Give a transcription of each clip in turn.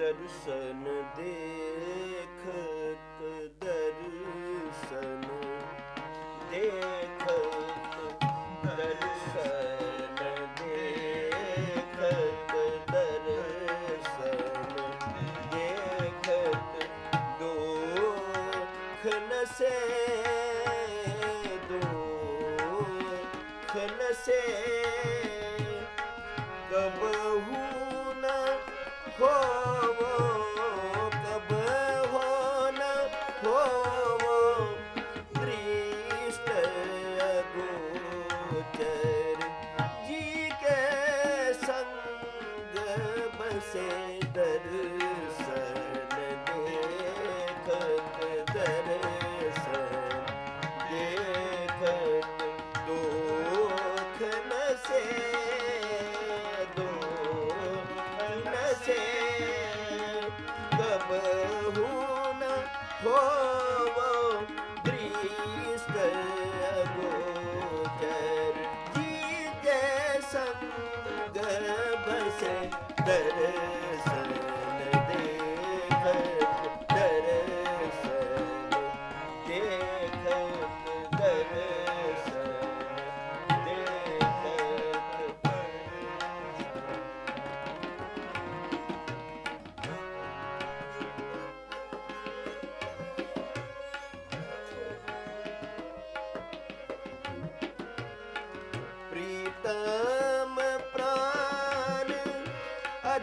ਦਰਸ਼ਨ ਦੇਖਤ ਦਰਸ਼ਨ ਦੇਖਤ ਦਰਸ਼ਨ ਦੇਖਤ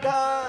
राधा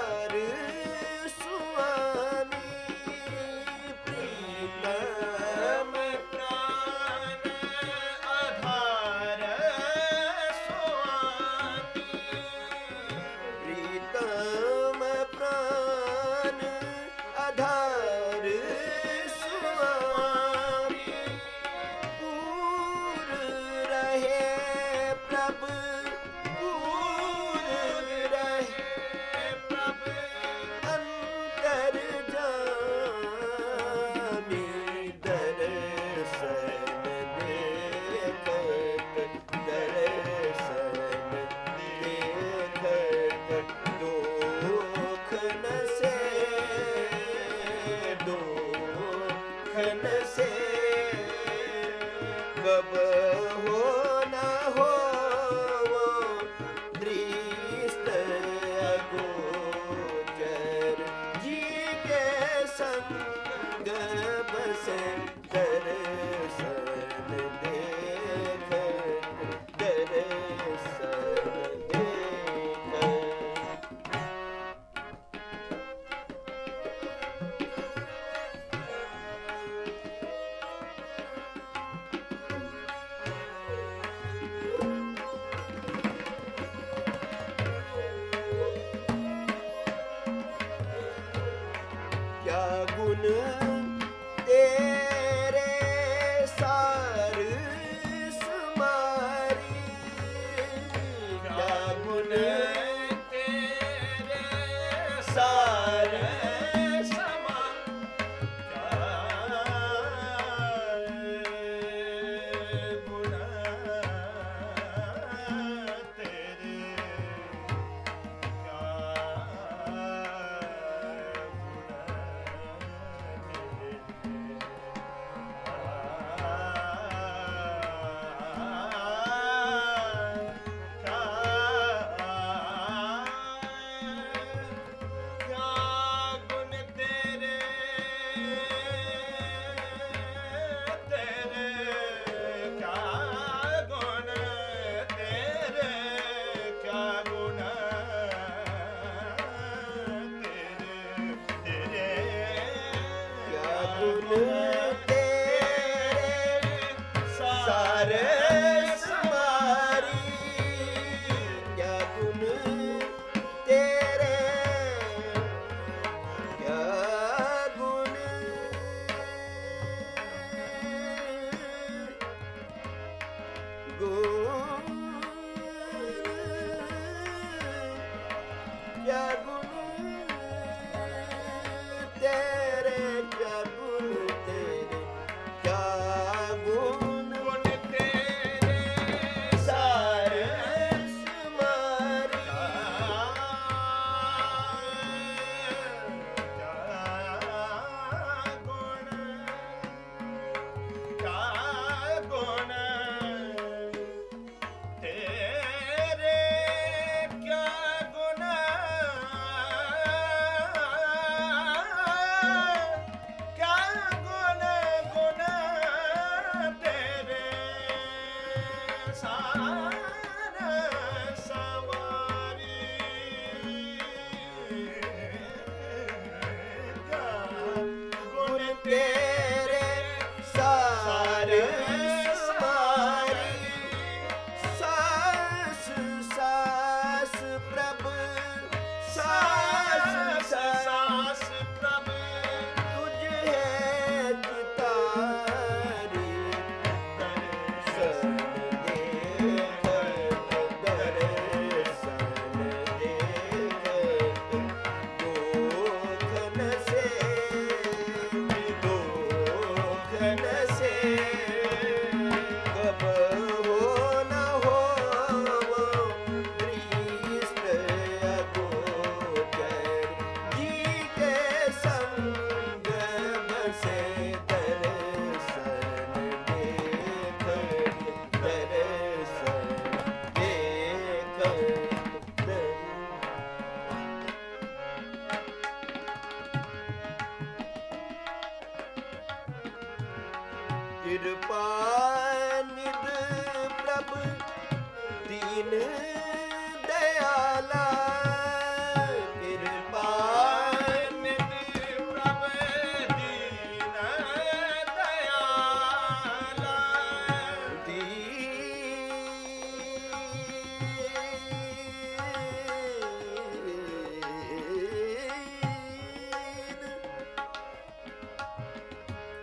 ਕਬ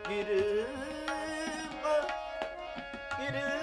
ਕਿਰਪਾ ਕਿਰਪਾ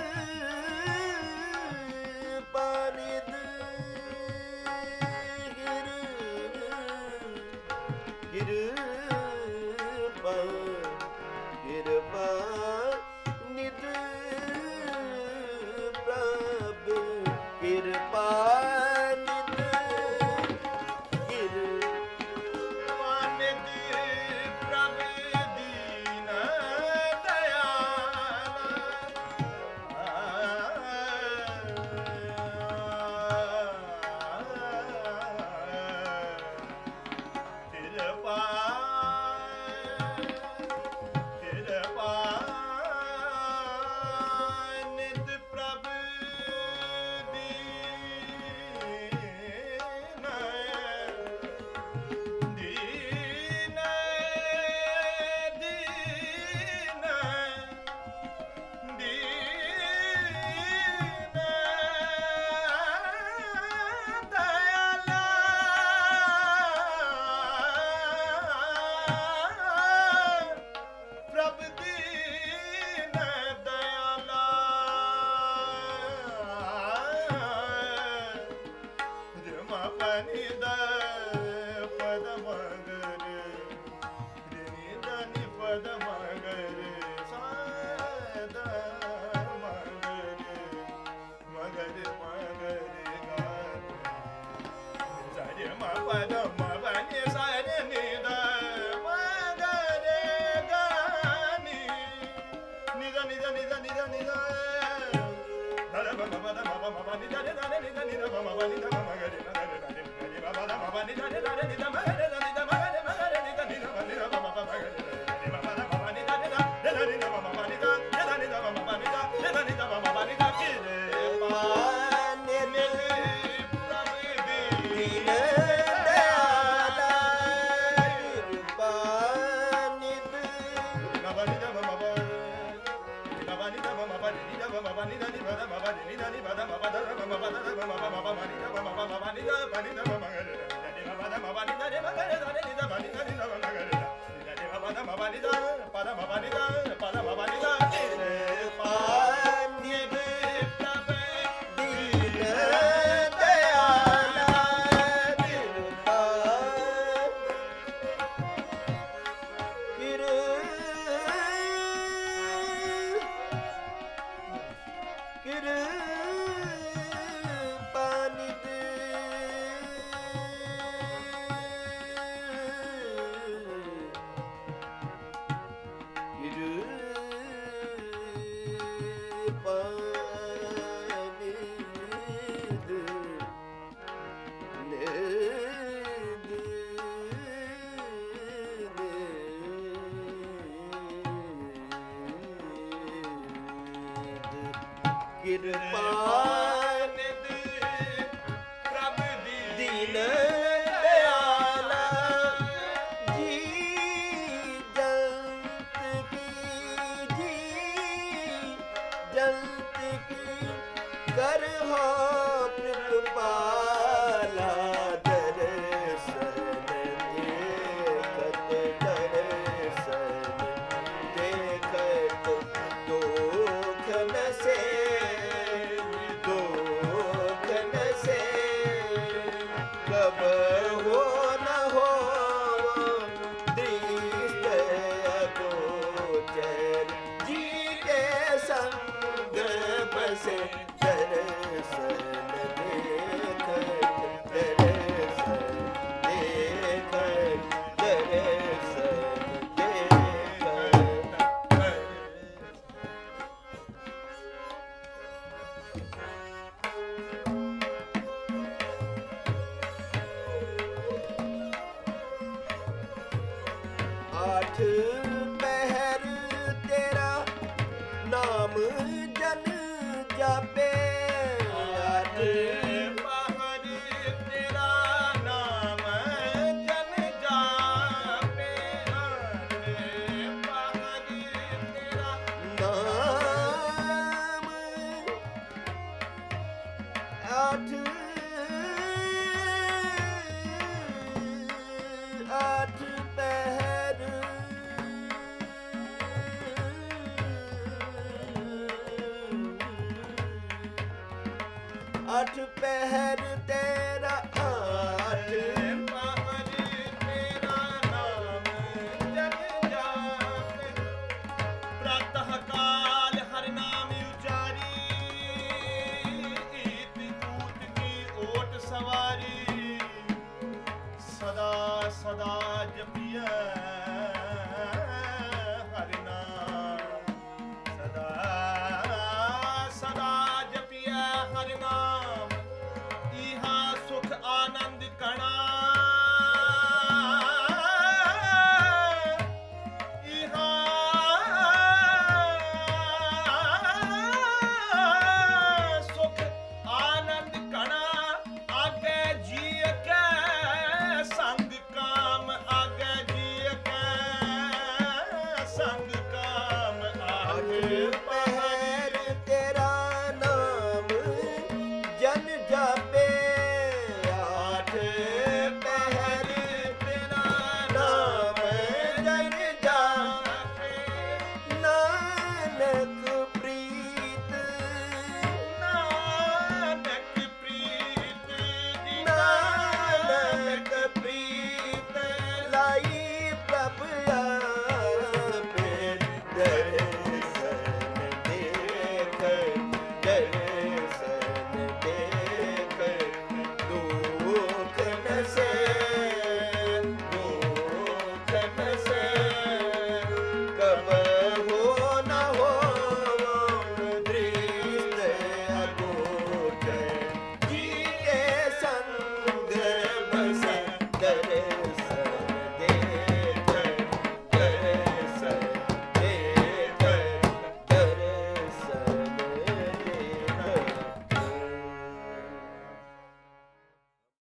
Thank you. Yeah. artık ਅੱਠ ਪਹਿਰ ਤੇਰਾ ਆਠ ਪ੍ਰਾਤਹ ਕਾਲ ਨਾਮ ਉਚਾਰੀ ਈਤ ਕੀ ਓਟ ਸਵਾਰੀ ਸਦਾ ਸਦਾ ਜਪੀਐ